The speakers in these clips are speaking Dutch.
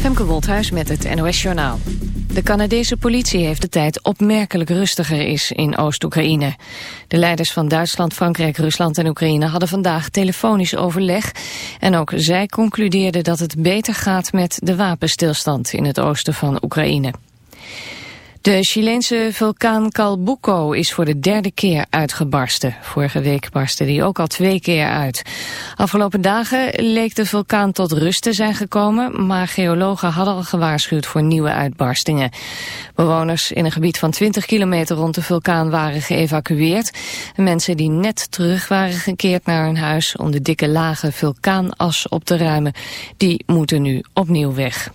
Femke Wolthuis met het NOS Journaal. De Canadese politie heeft de tijd opmerkelijk rustiger is in Oost-Oekraïne. De leiders van Duitsland, Frankrijk, Rusland en Oekraïne hadden vandaag telefonisch overleg. En ook zij concludeerden dat het beter gaat met de wapenstilstand in het oosten van Oekraïne. De Chileense vulkaan Calbuco is voor de derde keer uitgebarsten. Vorige week barstte die ook al twee keer uit. Afgelopen dagen leek de vulkaan tot rust te zijn gekomen... maar geologen hadden al gewaarschuwd voor nieuwe uitbarstingen. Bewoners in een gebied van 20 kilometer rond de vulkaan waren geëvacueerd. Mensen die net terug waren gekeerd naar hun huis... om de dikke lage vulkaanas op te ruimen, die moeten nu opnieuw weg.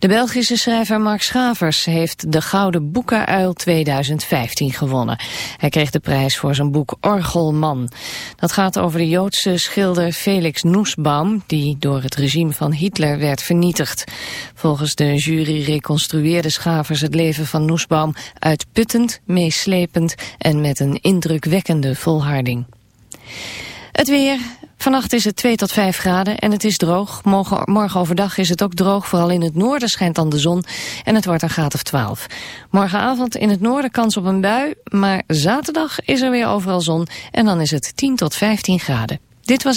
De Belgische schrijver Mark Schavers heeft de Gouden Boekenuil 2015 gewonnen. Hij kreeg de prijs voor zijn boek Orgelman. Dat gaat over de Joodse schilder Felix Nussbaum, die door het regime van Hitler werd vernietigd. Volgens de jury reconstrueerde Schavers het leven van Nussbaum uitputtend, meeslepend en met een indrukwekkende volharding. Het weer, Vannacht is het 2 tot 5 graden en het is droog. Morgen, morgen, overdag is het ook droog. Vooral in het noorden schijnt dan de zon en het wordt een graad of 12. Morgenavond in het noorden kans op een bui. Maar zaterdag is er weer overal zon en dan is het 10 tot 15 graden. Dit was...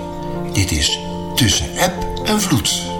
Dit is Tussen App en Vloed.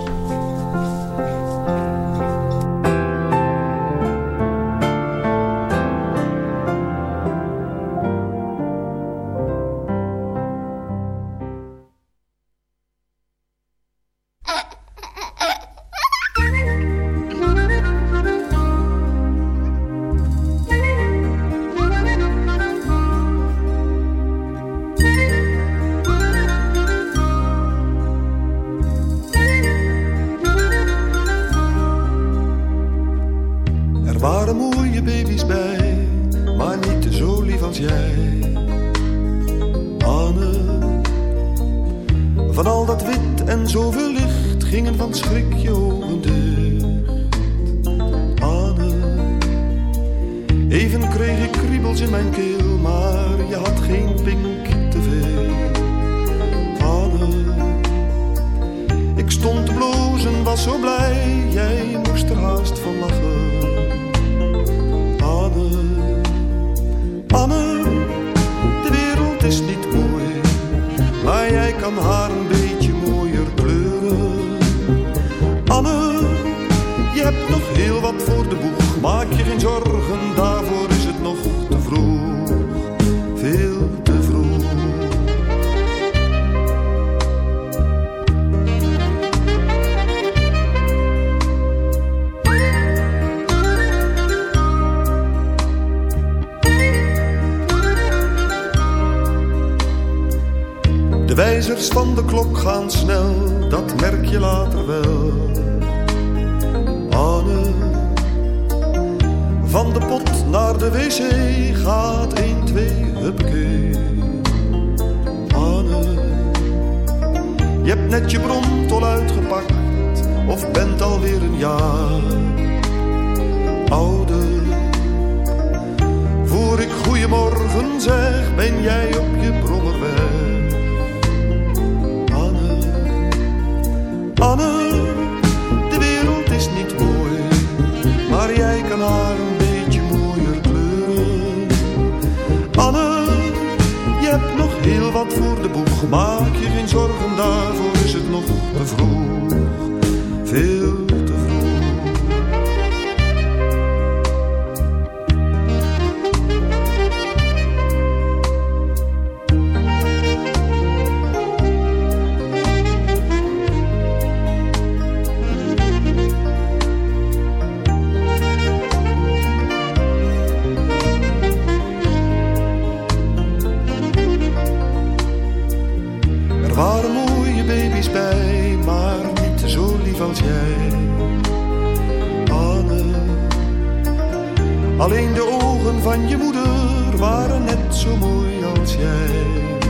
Alleen de ogen van je moeder waren net zo mooi als jij.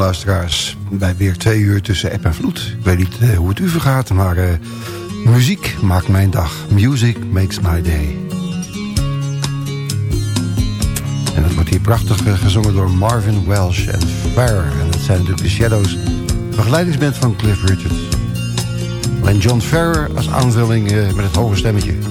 Luisteraars bij weer twee uur tussen app en vloed. Ik weet niet uh, hoe het u vergaat, maar uh, muziek maakt mijn dag. Music makes my day. En dat wordt hier prachtig uh, gezongen door Marvin Welsh en Fair. En dat zijn natuurlijk de Shadows, begeleidingsband van Cliff Richards. Alleen John Ferrer als aanvulling met het hoge stemmetje.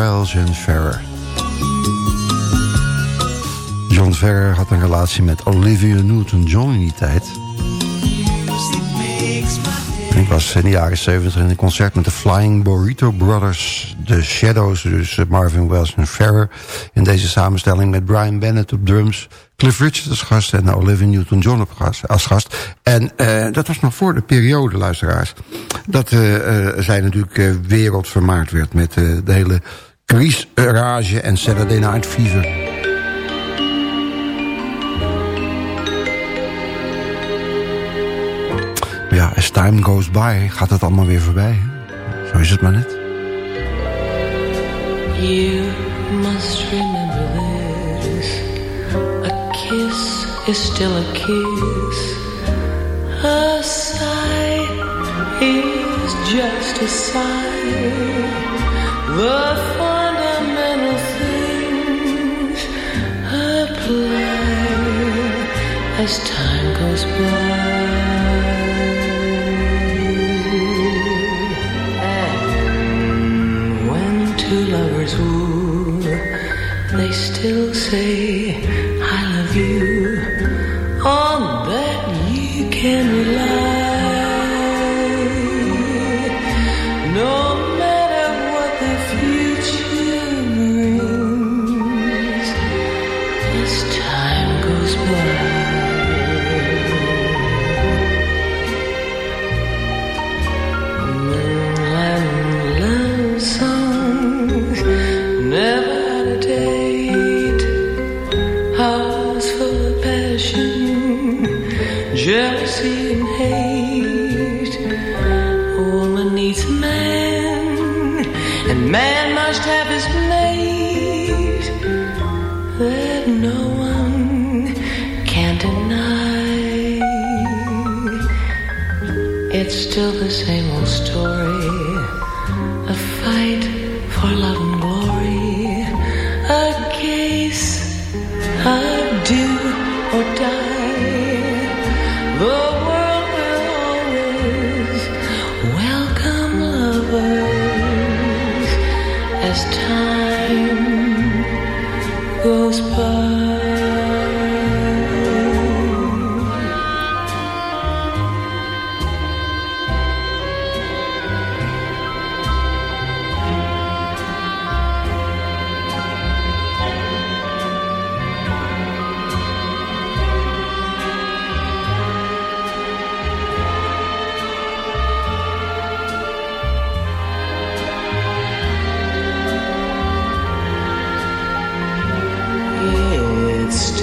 En Ferrer. John Ferrer had een relatie met Olivia Newton-John in die tijd. Ik was in de jaren 70 in een concert met de Flying Burrito Brothers. De Shadows, dus Marvin Wells en Ferrer. In deze samenstelling met Brian Bennett op drums. Cliff Richard als gast en Olivia Newton-John als gast. En eh, dat was nog voor de periode, luisteraars. Dat eh, zij natuurlijk wereldvermaard werd met de hele Chris eh, Rage en Saturday Night Fever. Ja, as time goes by gaat het allemaal weer voorbij. Zo is het maar net. You must remember this. A kiss is still a kiss. A sigh is just a sigh. The apply as time goes by. And when two lovers woo, they still say, I love you. On that you can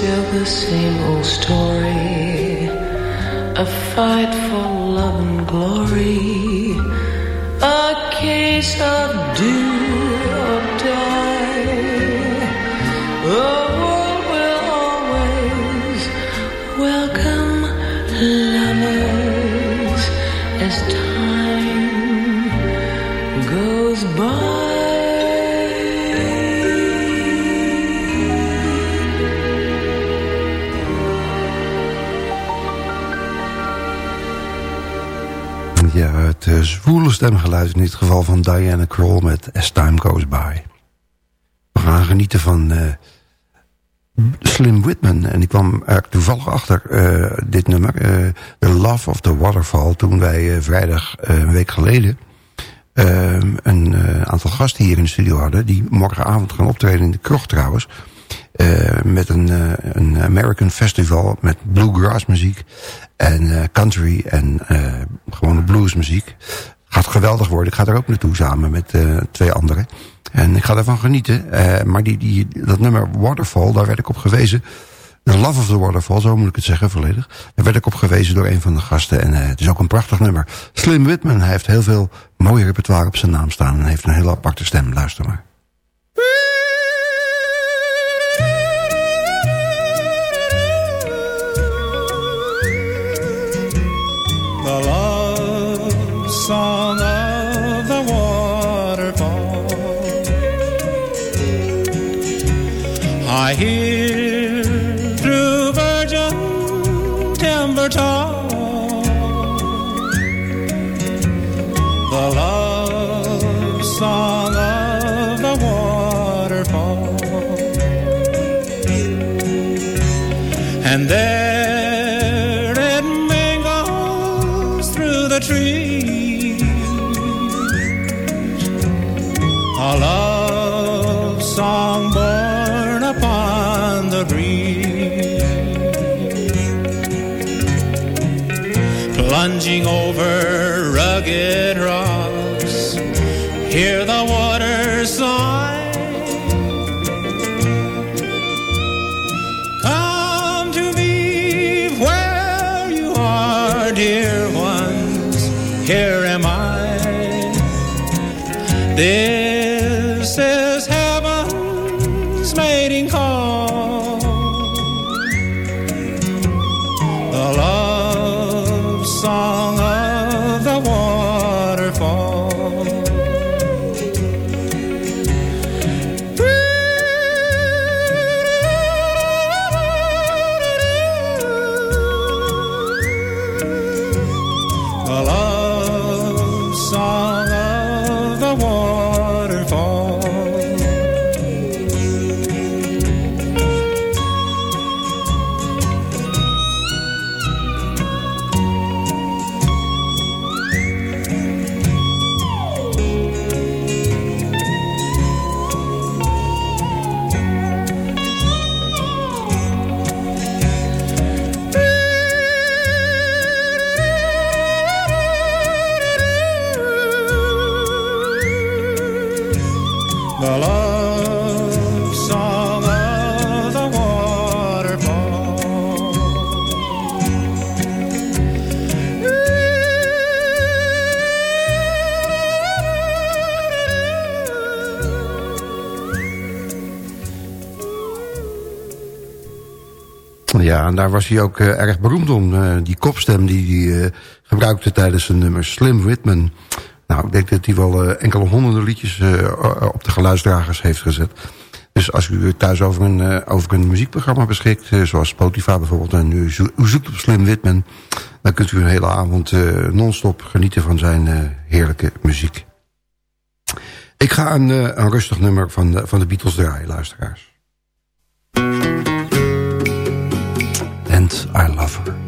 still the same old story. A fight for love and glory. A case of do or zwoele stemgeluid in dit geval van Diana Kroll met As Time Goes By. We gaan genieten van eh, Slim Whitman. En ik kwam toevallig achter eh, dit nummer, eh, The Love of the Waterfall... toen wij vrijdag een week geleden een aantal gasten hier in de studio hadden... die morgenavond gaan optreden in de krocht trouwens... Eh, met een, eh, een American Festival met bluegrass muziek en eh, country en gewone bluesmuziek. Gaat geweldig worden. Ik ga er ook naartoe samen met twee anderen. En ik ga daarvan genieten. Maar die, die, dat nummer Waterfall, daar werd ik op gewezen. The Love of the Waterfall, zo moet ik het zeggen volledig. Daar werd ik op gewezen door een van de gasten. En het is ook een prachtig nummer. Slim Whitman, hij heeft heel veel mooie repertoire op zijn naam staan. En heeft een hele aparte stem. Luister maar. I hear through virgin timber tall The love the waterfall. Ja, en daar was hij ook eh, erg beroemd om. eh, die kopstem die hij eh, gebruikte tijdens zijn nummer Slim Whitman. Nou, ik denk dat hij wel eh, enkele honderden liedjes eh, op de geluidsdragers heeft gezet. Dus als u thuis over een, eh, over een muziekprogramma beschikt... zoals Spotify bijvoorbeeld... en u, zo- u zoekt op Slim Whitman... dan kunt u een hele avond non-stop genieten van zijn heerlijke muziek. Ik ga een, een rustig nummer van de, van de Beatles draaien, luisteraars. And I Love Her.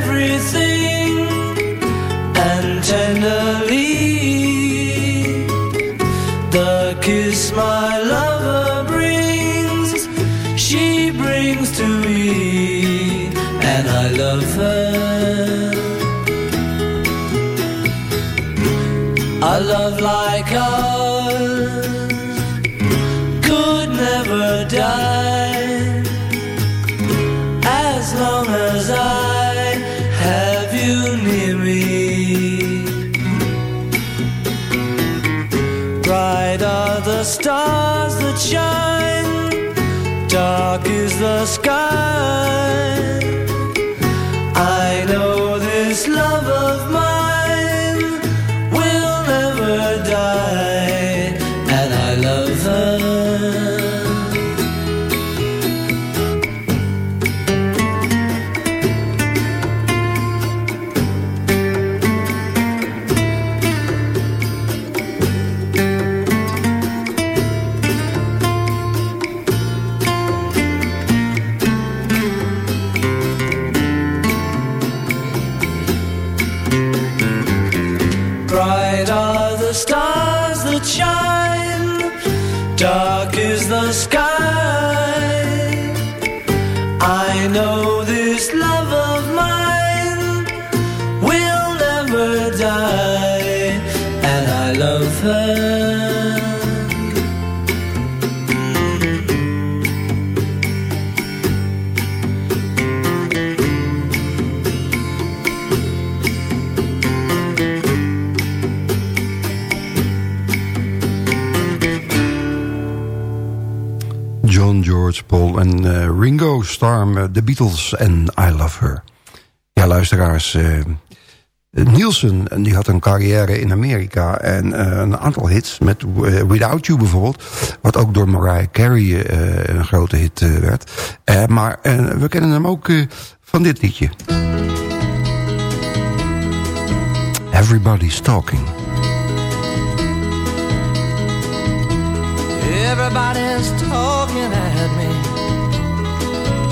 as long as I have you near me. Bright are the stars that shine, dark is the sky. En eh, Ringo Starr, eh, The Beatles en I Love Her. Ja, luisteraars. eh, Nielsen en die had een carrière in Amerika en eh, een aantal hits met eh, Without You bijvoorbeeld. Wat ook door Mariah Carey eh, een grote hit eh, werd. Eh, maar eh, we kennen hem ook eh, van dit liedje. Everybody's Talking. Everybody's talking at me.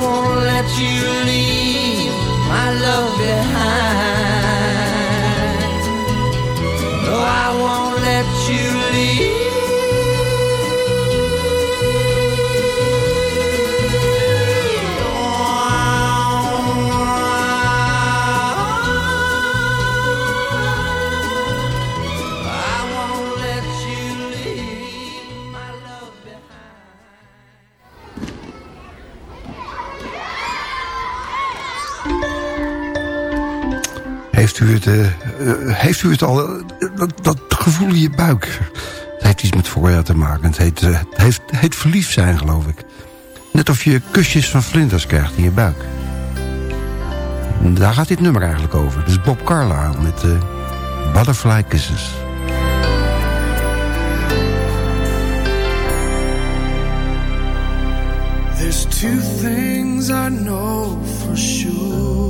Won't let you leave u het, eh, eh, heeft u het al, eh, dat, gevoel in je buik? Het heeft iets met voorjaar te maken. Het heet, het heeft, verliefd zijn, geloof ik. Net of je kusjes van vlinders krijgt in je buik. Daar gaat dit nummer eigenlijk over. Dus Bob Carlyle met Butterfly Kisses. There's two things I know for sure.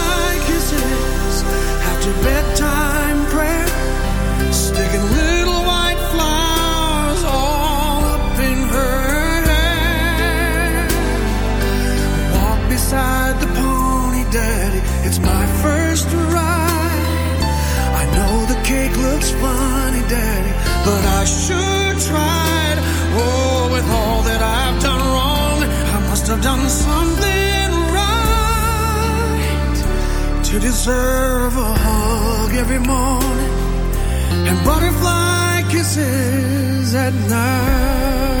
looks funny, daddy, but I sure tried. Oh, with all that I've done wrong, I must have done something right to deserve a hug every morning and butterfly kisses at night.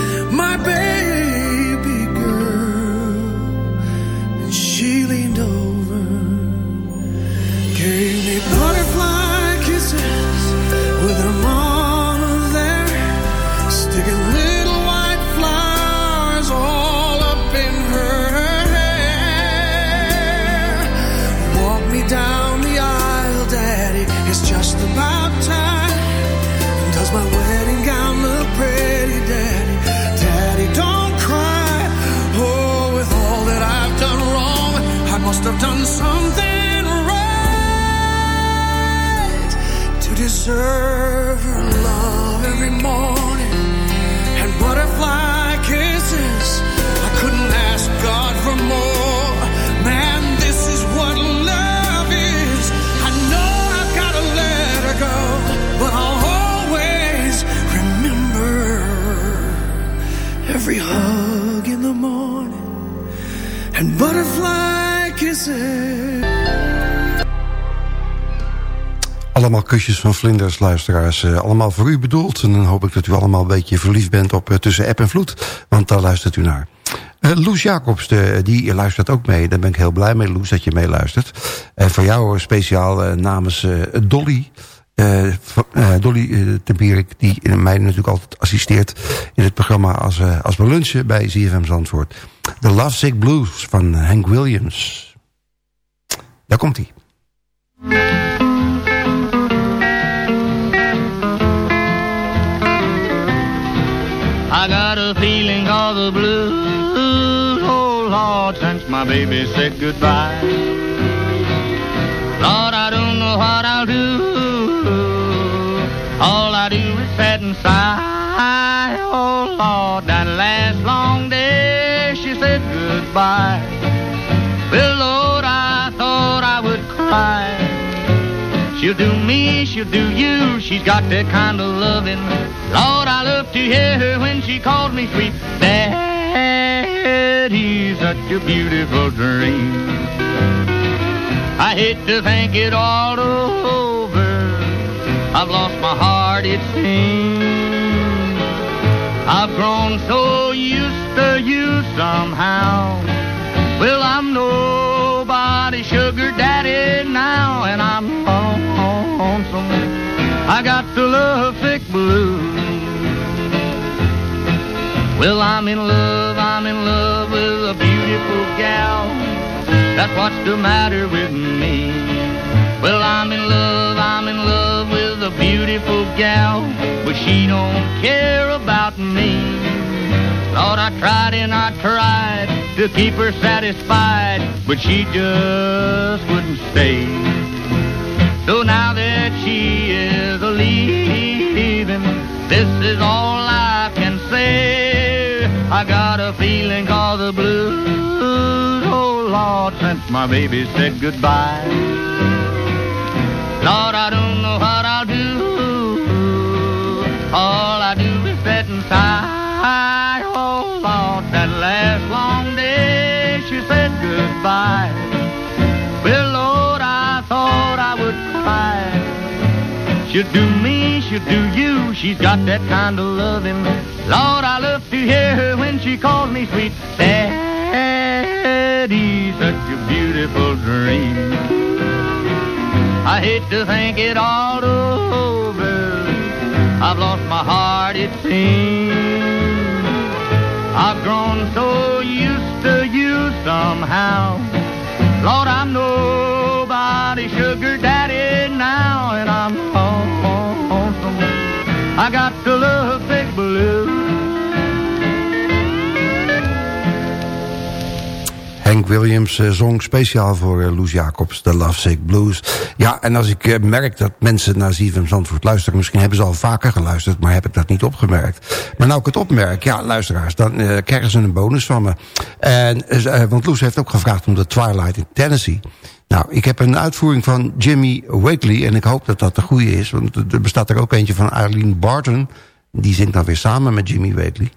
Allemaal kusjes van vlinders, luisteraars. Uh, allemaal voor u bedoeld. En dan hoop ik dat u allemaal een beetje verliefd bent op uh, Tussen App en Vloed. Want daar luistert u naar. Uh, Loes Jacobs, de, die luistert ook mee. Daar ben ik heel blij mee, Loes, dat je meeluistert. En voor jou speciaal namens Dolly... Dolly uh, Tempierik, die mij natuurlijk altijd assisteert... in het programma als, als we lunchen bij ZFM Zandvoort. The Lovesick Blues van Hank Williams. Daar komt hij. I got a feeling of the blues, oh Lord, since my baby said goodbye. Lord, I don't know what I'll do. All I do is sit and sigh. Oh Lord, that last long day she said goodbye. She'll do me, she'll do you. She's got that kind of loving. Lord, I love to hear her when she calls me sweet. Daddy, such a beautiful dream. I hate to think it all over. I've lost my heart, it seems. I've grown so used to you somehow. I got the love sick blues. Well, I'm in love, I'm in love with a beautiful gal. That's what's the matter with me. Well, I'm in love, I'm in love with a beautiful gal, but she don't care about me. Thought I tried and I tried to keep her satisfied, but she just wouldn't stay. So now that she is a leaving, this is all I can say. I got a feeling called the blues, oh Lord, since my baby said goodbye. Lord, I don't know what I'll do. All I do is sit and sigh. Oh Lord, that last long day she said goodbye. She'll do me, she'll do you. She's got that kind of loving. Lord, I love to hear her when she calls me sweet. Daddy, such a beautiful dream. I hate to think it all over. I've lost my heart, it seems. I've grown so used to you somehow. Lord, I'm nobody's sugar daddy now, and I'm. I got to love Big Blue. Hank Williams uh, zong speciaal voor uh, Loes Jacobs, de Lovesick Blues. Ja, en als ik uh, merk dat mensen naar ZFM Zandvoort luisteren... misschien hebben ze al vaker geluisterd, maar heb ik dat niet opgemerkt. Maar nou ik het opmerk, ja, luisteraars, dan krijgen ze een bonus van me. En, want Loes heeft ook gevraagd om de Twilight in Tennessee. Nou, ik heb een uitvoering van Jimmy Wakely... en ik hoop dat dat de goede is, want er bestaat er ook eentje van Eileen Barton... Die zingt dan weer samen met Jimmy Waitley.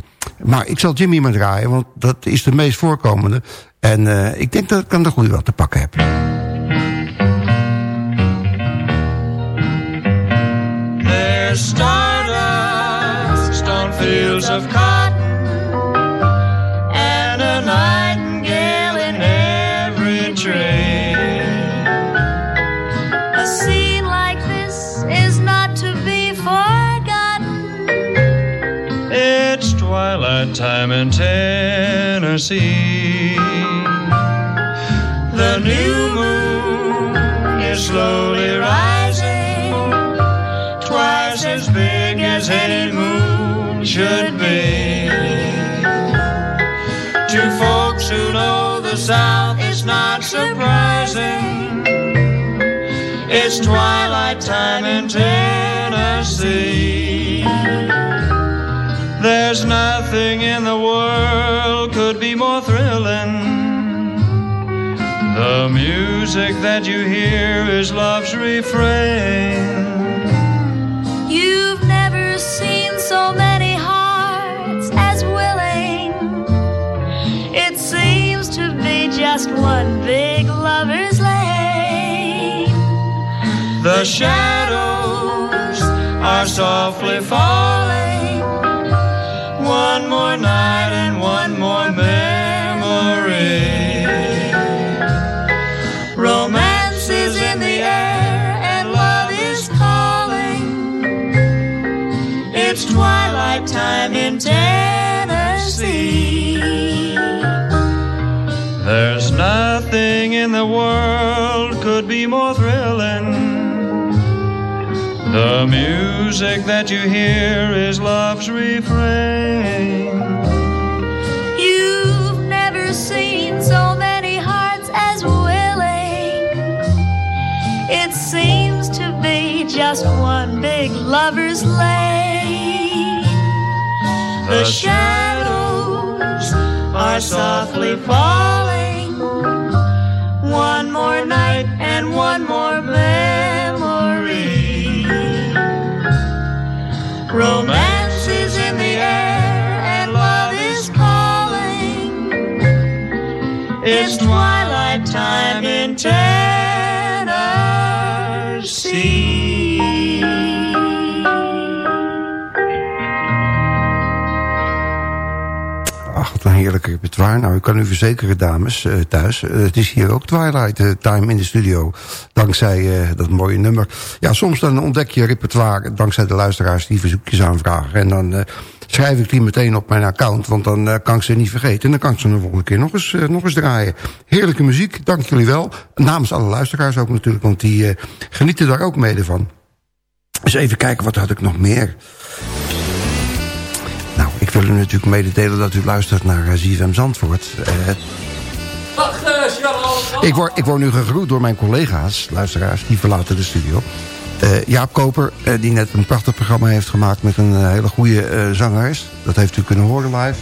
Maar ik zal Jimmy maar draaien, want dat is de meest voorkomende. En uh, ik denk dat ik dan de goede wat te pakken heb. There's stardust on fields of time in Tennessee the new moon is slowly rising, twice as big as any moon should be. To folks who know the South, it's not surprising. It's twilight time in Tennessee. There's nothing in the world could be more thrilling the music that you hear is love's refrain. You've never seen so many hearts as willing. It seems to be just one big lover's lane. The shadows are softly falling. In the world could be more thrilling. The music that you hear is love's refrain. You've never seen so many hearts as willing. It seems to be just one big lover's lane. The shadows are softly falling. One more memory. Romance is in the air and love is calling. It's twilight time in Tennessee. Heerlijke repertoire. Nou, ik kan u verzekeren, dames, uh, thuis. Uh, het is hier ook Twilight uh, Time in de studio. Dankzij dat mooie nummer. Ja, soms dan ontdek je repertoire dankzij de luisteraars die verzoekjes aanvragen. En dan schrijf ik die meteen op mijn account, want dan kan ik ze niet vergeten. En dan kan ik ze de volgende keer nog eens, nog eens draaien. Heerlijke muziek, dank jullie wel. Namens alle luisteraars ook natuurlijk, want die genieten daar ook mede van. Dus even kijken, wat had ik nog meer? Wil u natuurlijk mededelen dat u luistert naar uh, ZFM Zandvoort. Uh, ik, word, ik word nu gegroet door mijn collega's, luisteraars, die verlaten de studio. Uh, Jaap Koper, die net een prachtig programma heeft gemaakt... met een hele goede zangeres. Dat heeft u kunnen horen live.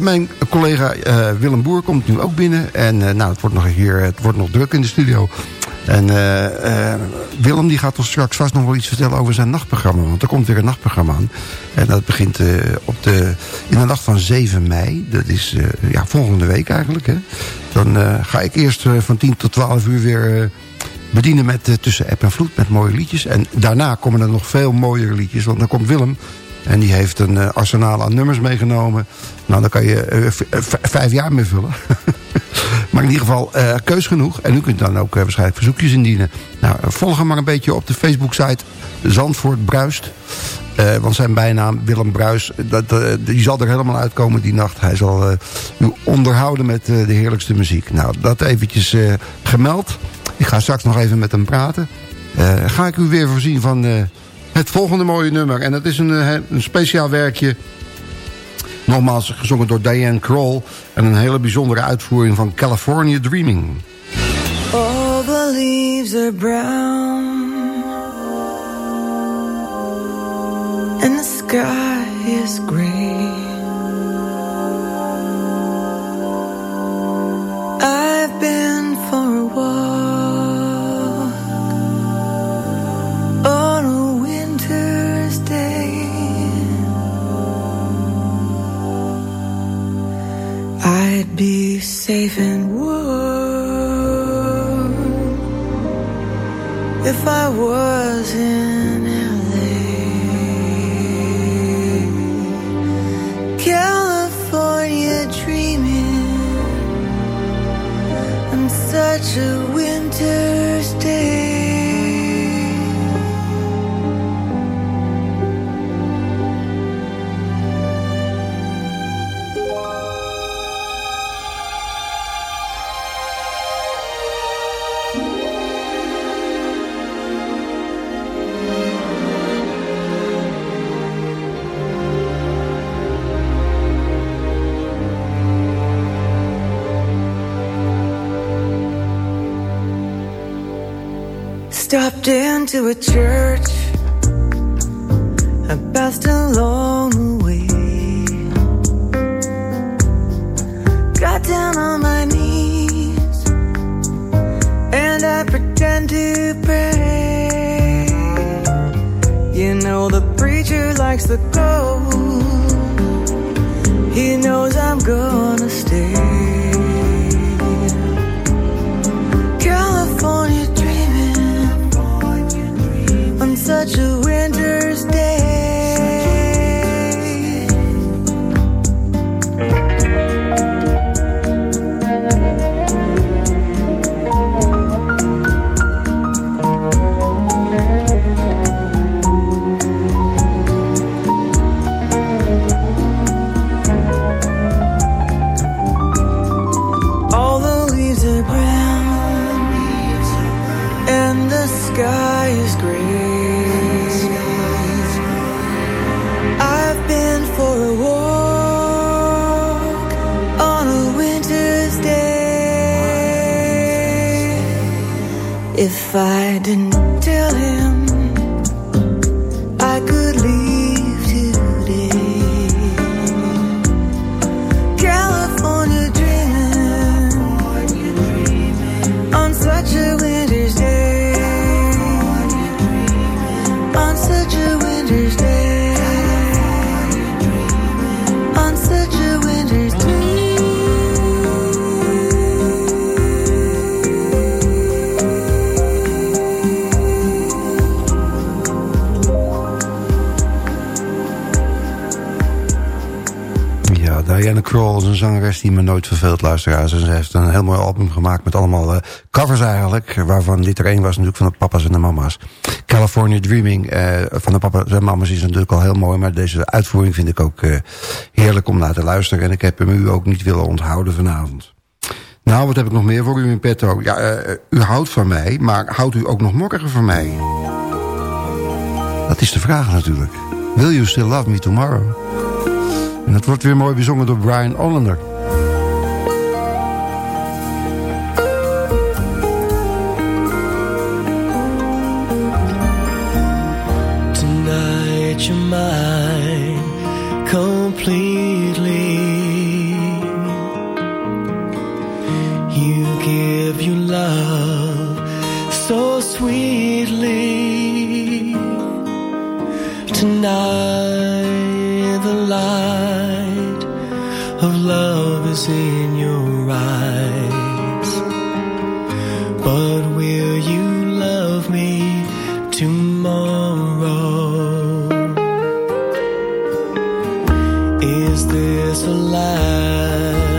mijn collega Willem Boer komt nu ook binnen. En nou, het wordt nog hier, het wordt nog druk in de studio. En uh, uh, Willem die gaat ons straks vast nog wel iets vertellen over zijn nachtprogramma. Want er komt weer een nachtprogramma aan. En dat begint uh, op de, in de nacht van 7 mei. Dat is ja, volgende week eigenlijk. Hè. Dan ga ik eerst van 10 tot 12 uur weer bedienen met Tussen App en Vloed. Met mooie liedjes. En daarna komen er nog veel mooiere liedjes. Want dan komt Willem En die heeft een uh, arsenaal aan nummers meegenomen. Nou, dan kan je uh, vijf jaar mee vullen. maar in ieder geval keus genoeg. En u kunt dan ook waarschijnlijk verzoekjes indienen. Nou, volg hem maar een beetje op de Facebook-site Zandvoort Bruist. Want zijn bijnaam Willem Bruis, dat, die zal er helemaal uitkomen die nacht. Hij zal u onderhouden met de heerlijkste muziek. Nou, dat eventjes gemeld. Ik ga straks nog even met hem praten. ga ik u weer voorzien van het volgende mooie nummer. En dat is een, een speciaal werkje. Nogmaals gezongen door Diane Kroll. En een hele bijzondere uitvoering van California Dreaming. All the leaves are brown And the sky is gray safe and warm. If I was into a church I passed along I didn't tell him Kroll is een zangeres die me nooit verveelt, luisteraars. En ze heeft een heel mooi album gemaakt met allemaal uh, covers eigenlijk. Waarvan dit er één was natuurlijk van de papa's en de mama's. California Dreaming uh, van de papa's en mama's is natuurlijk al heel mooi. Maar deze uitvoering vind ik ook uh, heerlijk om naar te luisteren. En ik heb hem u ook niet willen onthouden vanavond. Nou, wat heb ik nog meer voor u in petto? Ja, u houdt van mij, maar houdt u ook nog morgen van mij? Dat is de vraag natuurlijk. Will you still love me tomorrow? En dat wordt weer mooi bezongen door Brian Ollander. But will you love me tomorrow? Is this a lasting?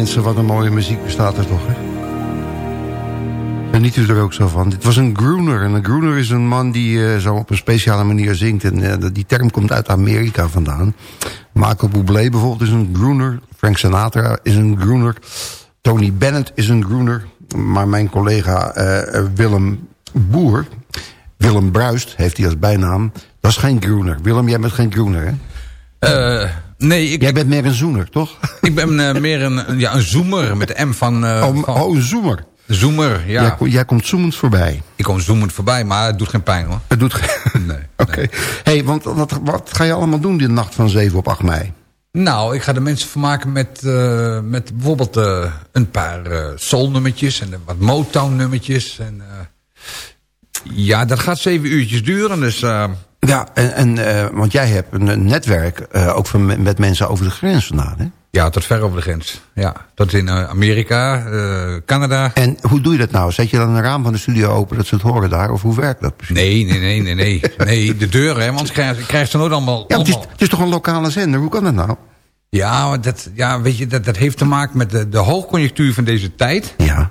Mensen, wat een mooie muziek bestaat er toch, hè? En niet u er ook zo van. Dit was een crooner. En een crooner is een man die eh, zo op een speciale manier zingt. En eh, die term komt uit Amerika vandaan. Michael Bublé bijvoorbeeld is een crooner. Frank Sinatra is een crooner. Tony Bennett is een crooner. Maar mijn collega eh, Willem Boer... Willem Bruist heeft hij als bijnaam. Dat is geen crooner. Willem, jij bent geen crooner, hè? Eh, nee, ik, Jij bent meer een zoener, toch? ik ben eh, meer een, ja, een zoomer met de M van... eh, oh, van oh, een zoemer. Zoomer, ja. Jij, jij komt zoemend voorbij. Ik kom zoemend voorbij, maar het doet geen pijn hoor. Het doet geen... Nee. Oké. hey, want wat, wat ga je allemaal doen die nacht van 7 op 8 mei? Nou, ik ga de mensen vermaken met, eh, met bijvoorbeeld een paar eh soul-nummertjes en wat Motown-nummertjes. En, ja, dat gaat zeven uurtjes duren, dus... Ja, en, en eh, want jij hebt een, netwerk eh, ook van, met mensen over de grens vandaan, hè? ja, tot ver over de grens. Ja, tot in eh, Amerika, Canada. En hoe doe je dat nou? Zet je dan een raam van de studio open dat ze het horen daar? Of hoe werkt dat precies? Nee, nee, nee, nee, nee. Nee, de deuren, hè, want krijg, krijg je ze nooit allemaal... Ja, het is, het is toch een lokale zender? Hoe kan dat nou? Ja, maar dat, ja, weet je, dat, dat heeft te maken met de, de hoogconjunctuur van deze tijd. Ja.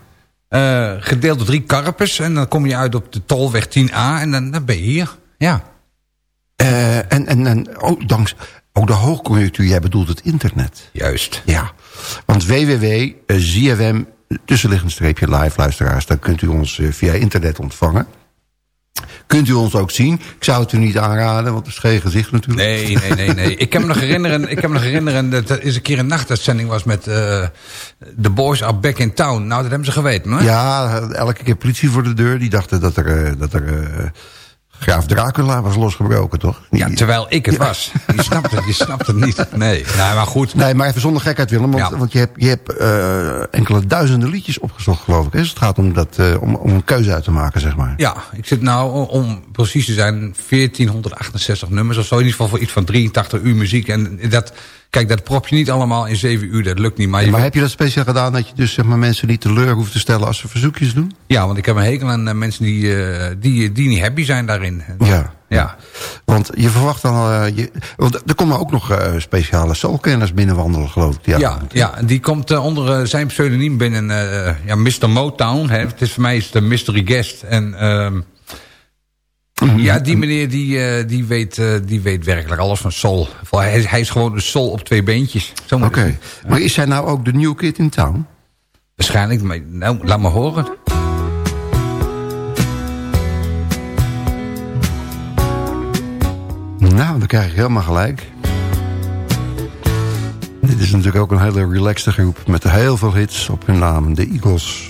Eh, gedeeld door drie karpers. En dan kom je uit op de tolweg 10A. En dan, dan ben je hier. Ja. Eh, en, en, en oh, danks, ook de hoogconjunctuur, jij bedoelt het internet. Juist. Ja, want www.zfm, tussenliggend streepje live luisteraars... daar kunt u ons eh, via internet ontvangen. Kunt u ons ook zien. Ik zou het u niet aanraden, want het is geen gezicht natuurlijk. Nee, nee, nee, nee. Ik kan me nog herinneren, ik kan me nog herinneren dat er eens een keer een nachtuitzending was met eh The Boys Are Back in Town. Nou, dat hebben ze geweten, hoor. Ja, elke keer politie voor de deur. Die dachten dat er, eh, dat er eh, graaf Dracula was losgebroken, toch? Ja, terwijl ik het was. Je snapt het, je snapt het niet. Nee, nou, maar goed. Nee, maar even zonder gekheid Willem. Want, Ja. want je hebt, je hebt eh, enkele duizenden liedjes opgezocht, geloof ik. Dus het gaat om, dat, eh, om, om een keuze uit te maken, zeg maar. Ja, ik zit nou, om precies te zijn, 1468 nummers of zo. In ieder geval voor iets van 83 uur muziek. En dat, kijk, dat prop je niet allemaal in 7 uur. Dat lukt niet. Maar, heb je dat speciaal gedaan dat je dus zeg maar, mensen niet teleur hoeft te stellen als ze verzoekjes doen? Ja, want ik heb een hekel aan eh, mensen die, eh, die, die niet happy zijn daarin. Ja. Ja. Want je verwacht dan... eh, je, want er komen ook nog eh, speciale soulkenners binnenwandelen, geloof ik. Ja, ja, die komt onder zijn pseudoniem binnen, ja, Mr. Motown. Hè. Het is voor mij is het een mystery guest. En ehm, ja, die meneer die, eh, die, weet, eh, die weet werkelijk alles van soul. Vooral, Hij, is- hij is gewoon de soul op twee beentjes. Oké. Maar is hij nou ook de new kid in town? Waarschijnlijk, maar, nou, laat me horen. Nou, dan krijg ik helemaal gelijk. Dit is natuurlijk ook een hele relaxte groep... met heel veel hits op hun naam. De Eagles.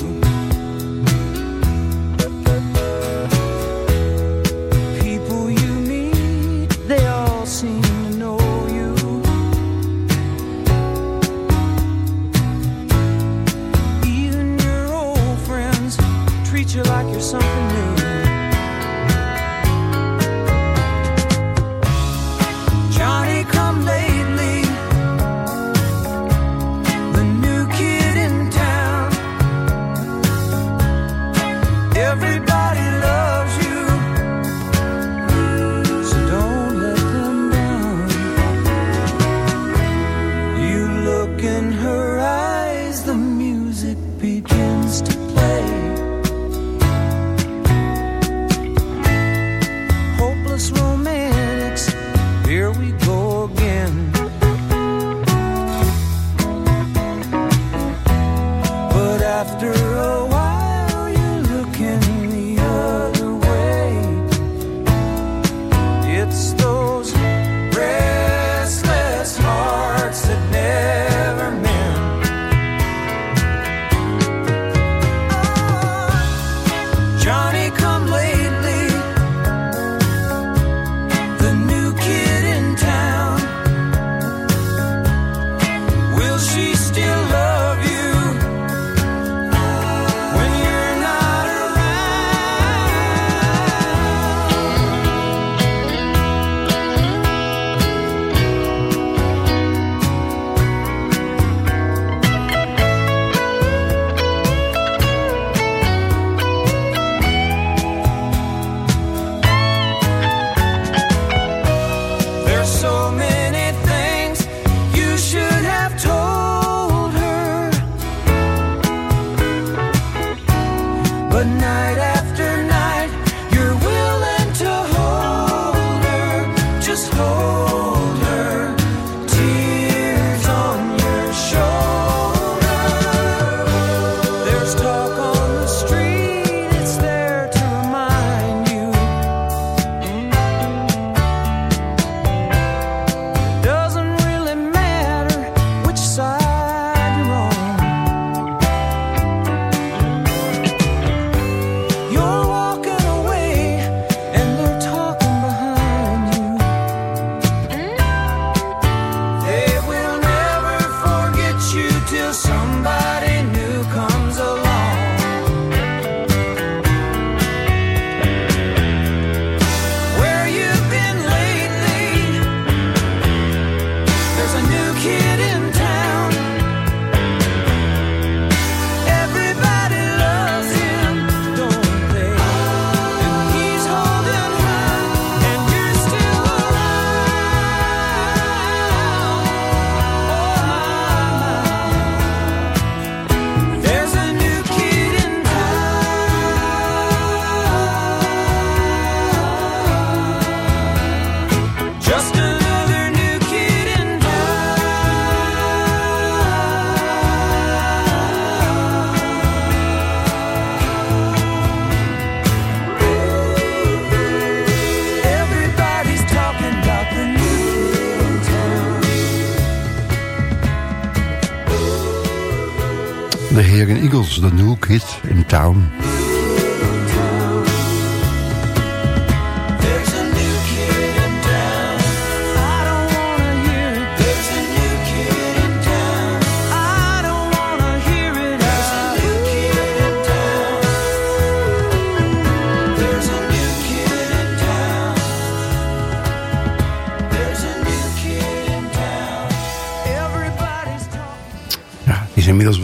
Heren Eagles, de new kid in town.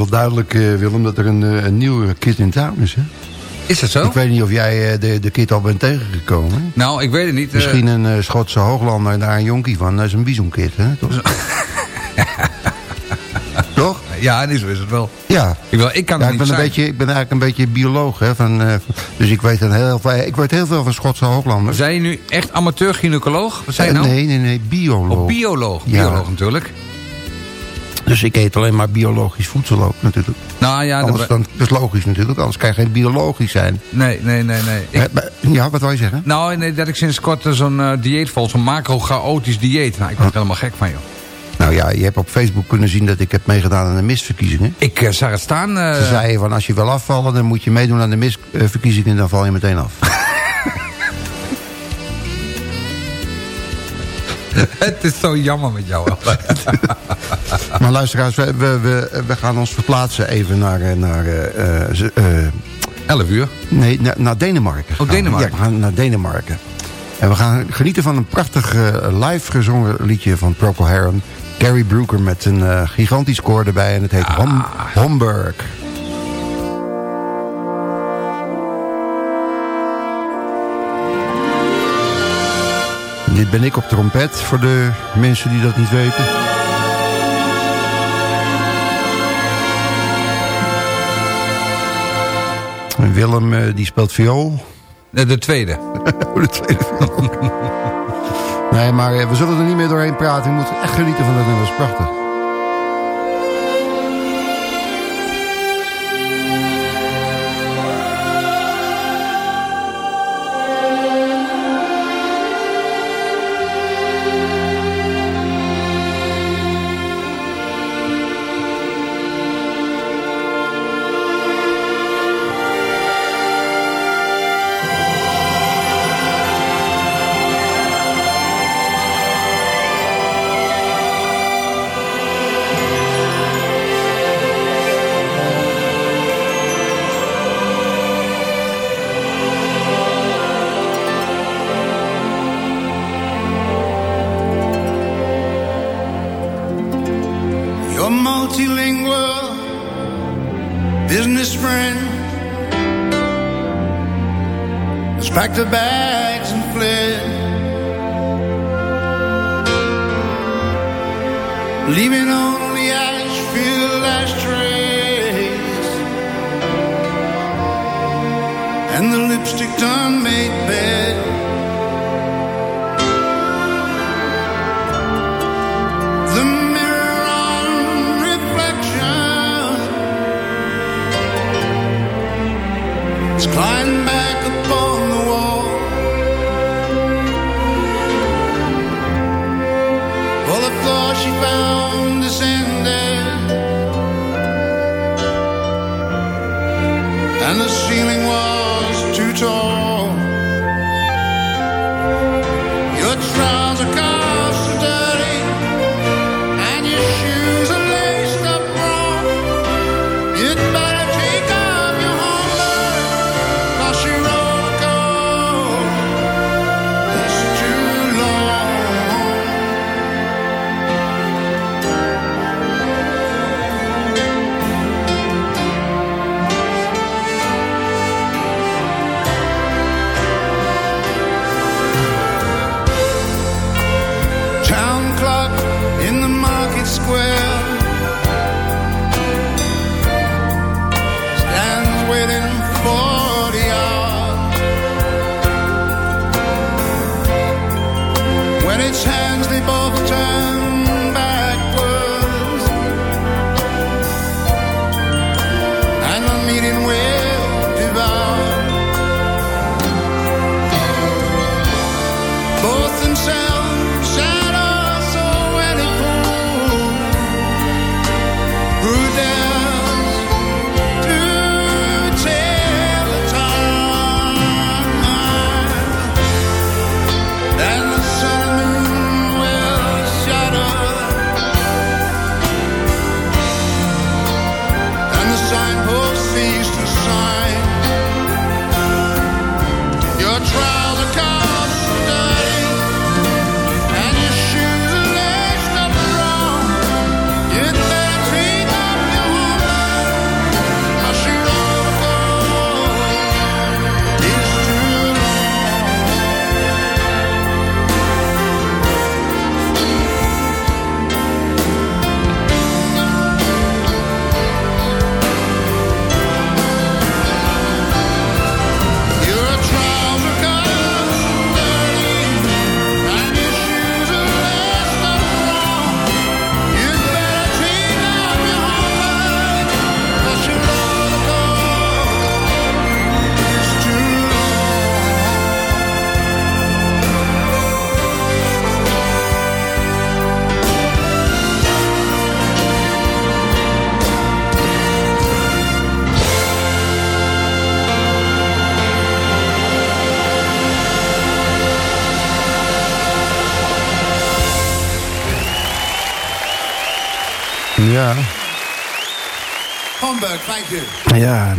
Wel duidelijk, eh, Willem, dat er een, eh, een nieuwe kid in town is. Hè? Is dat zo? Ik weet niet of jij eh, de, de kid al bent tegengekomen. Nou, ik weet het niet. Misschien een Schotse hooglander daar een jonkie van. Dat is een bizonkid, hè? Toch? Toch? Ja, en zo is het wel. Ja. Ik, wil, ik kan Ja, het ik, ben een beetje, ik ben eigenlijk een beetje bioloog. Hè, van, dus ik weet, een heel, veel- ik weet heel veel van Schotse hooglanders. Zijn je nu echt? Wat je Eh, nou? Nee, nee, nee, bioloog. Oh, bioloog. Ja. Bioloog natuurlijk. Dus ik eet alleen maar biologisch voedsel ook natuurlijk. Nou ja, Anders, dat... dan, dat is logisch natuurlijk, anders kan je geen biologisch zijn. Nee, nee, nee, nee. Ik- Eh, Ja, wat wil je zeggen? Nou, nee, dat ik sinds kort eh, zo'n eh, dieet volg, zo'n macro-chaotisch dieet. Nou, ik word er helemaal gek van, joh. Nou ja, je hebt op Facebook kunnen zien dat ik heb meegedaan aan de misverkiezingen. Ik eh, zag het staan. eh, Ze zeiden van als je wil afvallen, dan moet je meedoen aan de misverkiezingen en dan val je meteen af. het is zo jammer met jou. maar luisteraars, we, we, we, we gaan ons verplaatsen even naar, eh, naar eh, eh, z- eh, 11 uur. Nee, naar, naar Denemarken. Oh, Denemarken. Ja, we gaan naar Denemarken. En we gaan genieten van een prachtig live gezongen liedje van Procol Harum. Gary Brooker met een gigantisch koor erbij. En het heet Hom Homburg. Dit ben ik op trompet, voor de mensen die dat niet weten. En Willem, eh, die speelt viool. De tweede. Oh, de tweede viool. nee, maar eh, we zullen er niet meer doorheen praten. Je moet echt genieten van dat nummer. Dat is prachtig. And the ceiling was too tall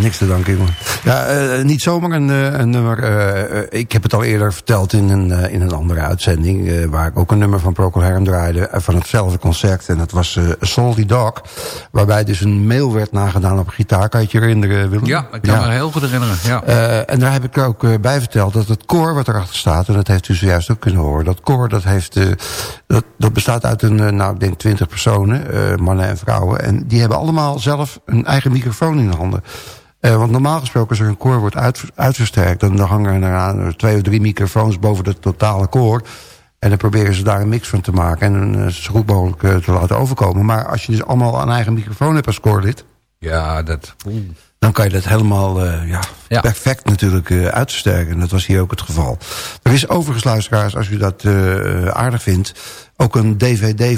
niks te danken, jongen. Ja, eh, niet zomaar een, eh, een nummer. eh, ik heb het al eerder verteld in een, eh, in een andere uitzending... eh, waar ik ook een nummer van Procol Harum draaide... van hetzelfde concert. En dat was eh Salty Dog. Waarbij dus een mail werd nagedaan op gitaar. Kan je je herinneren, Willem? Ja, ik kan me heel goed herinneren. Ja. Eh, en daar heb ik er ook bij verteld dat het koor wat erachter staat... en dat heeft u zojuist ook kunnen horen... dat koor dat heeft, dat, dat bestaat uit een, nou ik denk twintig personen... eh, mannen en vrouwen. En die hebben allemaal zelf een eigen microfoon in de handen. Eh, want normaal gesproken als er een koor wordt uit, uitversterkt... dan hangen er aan twee of drie microfoons boven het totale koor... En dan proberen ze daar een mix van te maken... en uh, zo goed mogelijk uh, te laten overkomen. Maar als je dus allemaal een eigen microfoon hebt als koorlid... Ja, dat... Dan kan je dat helemaal uh, ja, ja, perfect natuurlijk uh, uitsterken. En dat was hier ook het geval. Er is overigens, luisteraars, als u dat aardig vindt... ook een DVD